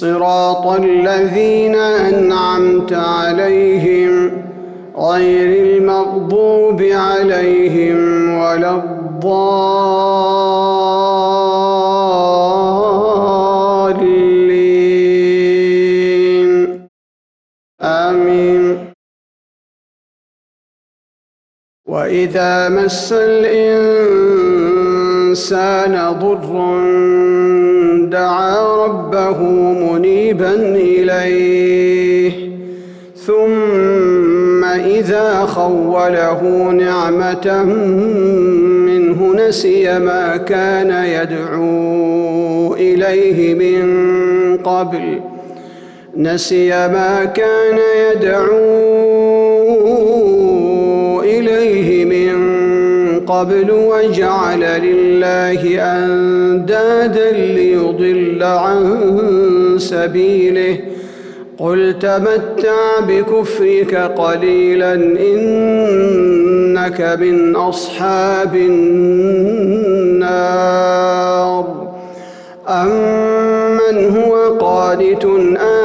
صراط الذين أنعمت عليهم غير المغضوب عليهم ولا الضالين. آمين. وإذا مس الإنسان ضر دعا ربه منيبا إليه. ثم إذا خوله نعمة منه نسي ما كان يدعو إليه من قبل. نسي ما كان يدعو قبل وجعل لله أندادا ليضل عن سبيله. قل تمتع بكفرك قليلا إنك من أصحاب النار. أمن هو قانت آناء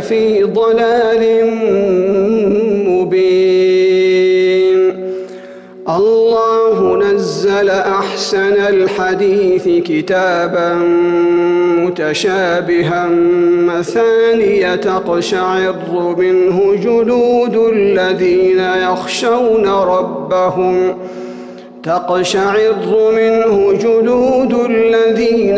في ضلال نزل أحسن الحديث كتابا متشابها مثانية تقشعر منه جلود الذين يخشون ربهم. تقشعر منه جلود الذين